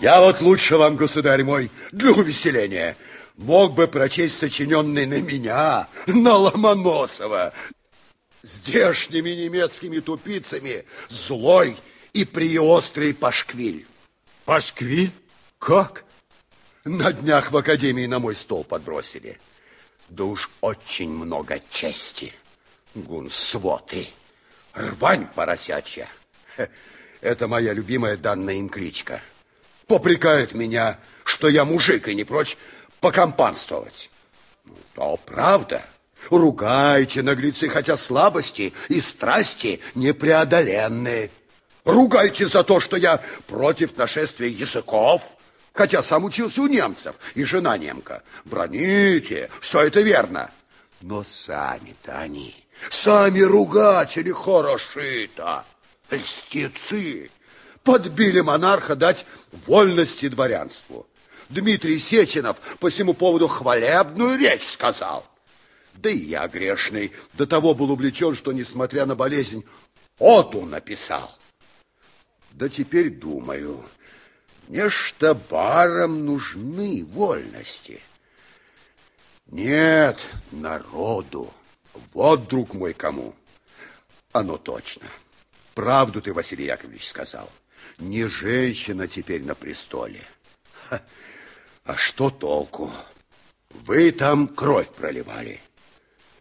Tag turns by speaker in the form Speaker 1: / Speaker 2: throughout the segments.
Speaker 1: Я вот лучше вам, государь мой, для увеселения, мог бы прочесть сочиненный на меня, на Ломоносова, здешними немецкими тупицами злой и приострый пашквиль.
Speaker 2: Пашквиль? Как?
Speaker 1: На днях в академии на мой стол подбросили. Да уж очень много чести. Гунсвоты. Рвань поросячья. Это моя любимая данная им кличка. Попрекают меня, что я мужик и не прочь покомпанствовать. Ну, то правда. Ругайте, наглецы, хотя слабости и страсти непреодоленные. Ругайте за то, что я против нашествия языков, хотя сам учился у немцев, и жена немка. Броните, все это верно. Но сами-то они, сами ругатели хороши-то, льстецы, подбили монарха дать вольности дворянству. Дмитрий Сеченов по всему поводу хвалебную речь сказал. Да и я грешный до того был увлечен, что, несмотря на болезнь, оду написал. Да теперь думаю, нечто барам нужны вольности. Нет, народу. Вот, друг мой, кому. Оно точно. Правду ты, Василий Яковлевич, сказал. Не женщина теперь на престоле. Ха. А что толку? Вы там кровь проливали.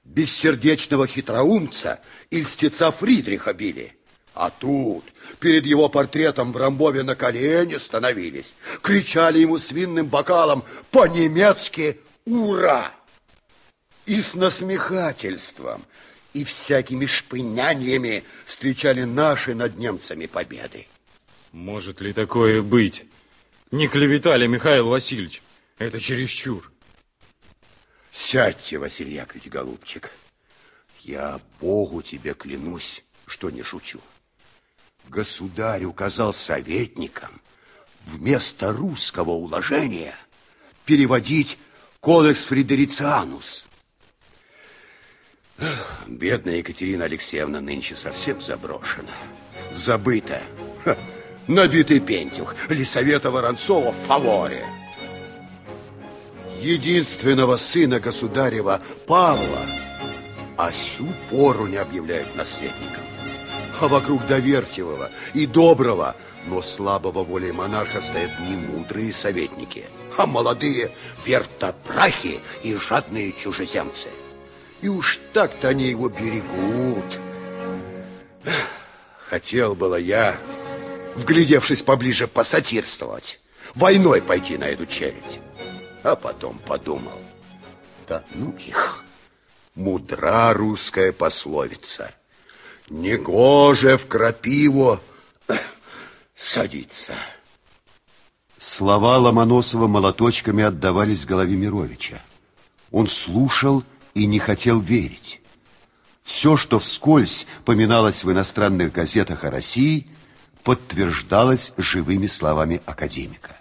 Speaker 1: Бессердечного хитроумца и льстеца Фридриха били. А тут перед его портретом в Рамбове на колени становились, кричали ему свинным бокалом по-немецки «Ура!» И с насмехательством, и всякими шпыняниями встречали наши над немцами победы.
Speaker 2: Может ли такое быть? Не клеветали, Михаил Васильевич? Это чересчур.
Speaker 1: Сядьте, Василий Яковлевич, голубчик. Я Богу тебе клянусь, что не шучу. Государь указал советникам вместо русского уложения переводить кодекс Фридерицианус. Бедная Екатерина Алексеевна нынче совсем заброшена, забыта. Ха, набитый пентюх Лисавета Воронцова в фаворе. Единственного сына государева Павла, а сю пору не объявляют наследником а вокруг доверчивого и доброго, но слабого волей монарха стоят не мудрые советники, а молодые вертопрахи и жадные чужеземцы. И уж так-то они его берегут. Хотел было я, вглядевшись поближе, посатирствовать, войной пойти на эту челядь. А потом подумал, да ну их, мудра русская пословица – Негоже в крапиву садиться.
Speaker 3: Слова Ломоносова молоточками отдавались в голове Мировича. Он слушал и не хотел верить. Все, что вскользь поминалось в иностранных газетах о России, подтверждалось живыми словами академика.